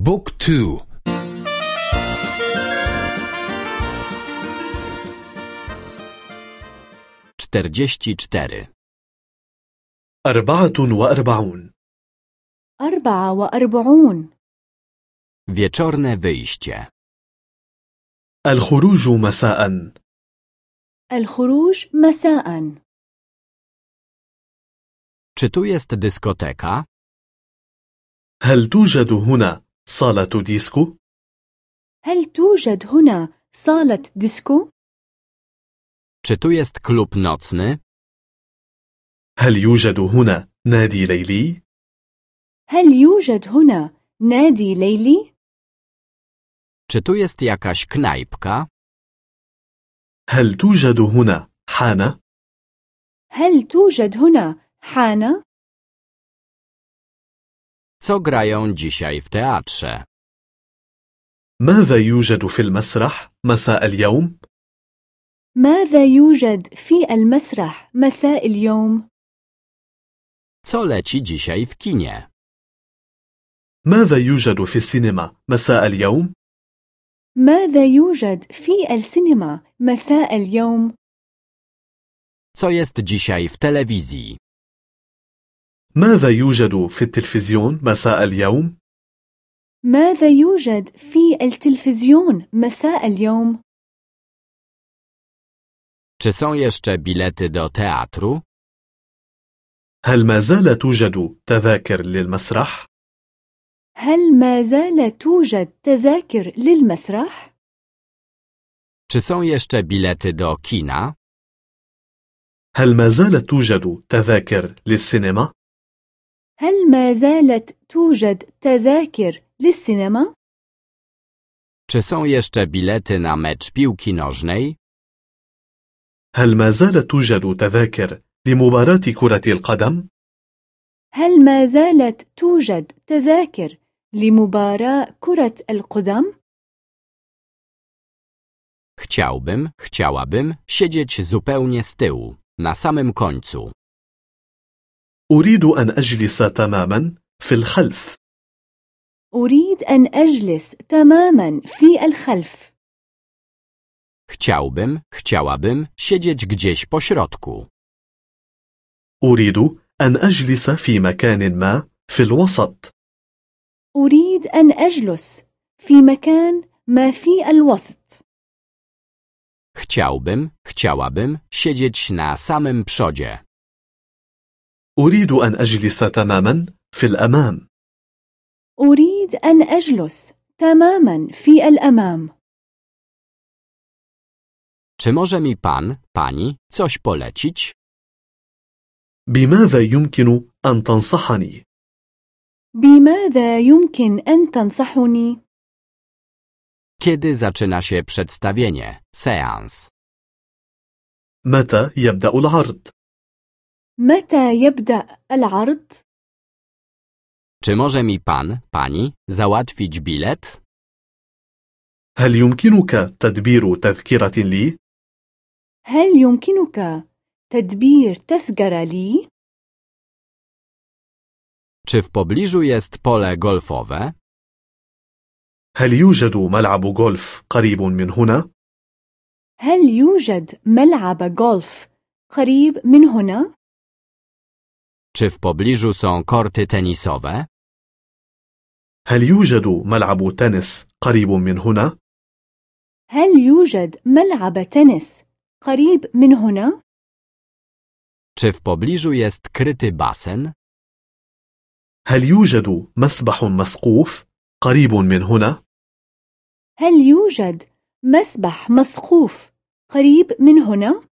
بوك تو czterdzieści cztery أربعة وأربعون أربعة وأربعون Wieczorne wyjście. الخروج مساء الخروج مساء Czy tu jest dyskoteka? هل توجد هنا صالة ديسكو؟ هل توجد هنا صالة ديسكو؟ Czy tu jest klub nocny? هل يوجد هنا نادي ليلي؟ هل يوجد هنا نادي ليلي؟ Czy tu jest jakaś knajpka? هل توجد هنا حانة؟ هل توجد هنا حانة؟ Co grają dzisiaj w teatrze? ماذا يوجد في المسرح مساء اليوم؟ ماذا يوجد في المسرح مساء اليوم؟ Co leci dzisiaj w kinie? ماذا يوجد في السينما مساء اليوم؟ ماذا يوجد في السينما مساء اليوم؟ Co jest dzisiaj w telewizji? ماذا يوجد في التلفزيون مساء اليوم؟ ماذا يوجد في التلفزيون مساء اليوم؟ Czy są jeszcze bilety do teatru? هل ما زال توجد تذاكر للمسرح؟ هل ما زال توجد تذاكر للمسرح؟ Czy są jeszcze bilety do kina? هل ما زالت توجد تذاكر للسينما؟ هل ما زالت توجد تذاكر للسينما؟ Czy są jeszcze bilety na mecz piłki nożnej? هل ما زالت توجد تذاكر لمباراة كرة القدم؟ هل ما زالت توجد تذاكر لمباراة كرة القدم؟ Chciałbym, chciałabym siedzieć zupełnie z tyłu, na samym końcu. أريد أن أجلس تماما في الخلف أريد أن أجلس تماما في الخلف Chciałbym, chciałabym siedzieć gdzieś po środku. أريد أن أجلس في مكان ما في الوسط أريد أن أجلس في مكان ما في الوسط Chciałbym, chciałabym siedzieć na samym przodzie. أريد أن أجلس تماما في الأمام أريد أن أجلس تماما في الأمام Czy może mi pan, pani coś polecić? بماذا يمكن أن تنصحني؟ بماذا يمكن أن تنصحني؟ Kiedy zaczyna się przedstawienie, seans? متى يبدأ العرض؟ متى يبدأ العرض؟ Czy może mi pan, pani załatwić bilet? هل يمكنك تدبير تذكرة لي؟ هل يمكنك تدبير تذكرة لي؟ Czy w pobliżu jest pole golfowe? هل يوجد ملعب غولف قريب من هنا؟ هل يوجد ملعب غولف قريب من هنا؟ Czy w pobliżu są korty tenisowe? هل يوجد ملعب تنس قريب من هنا؟ هل يوجد ملعب تنس قريب من هنا؟ Czy w pobliżu jest kryty basen? هل يوجد مسبح مسقوف قريب من هنا؟ هل يوجد مسبح مسقوف قريب من هنا؟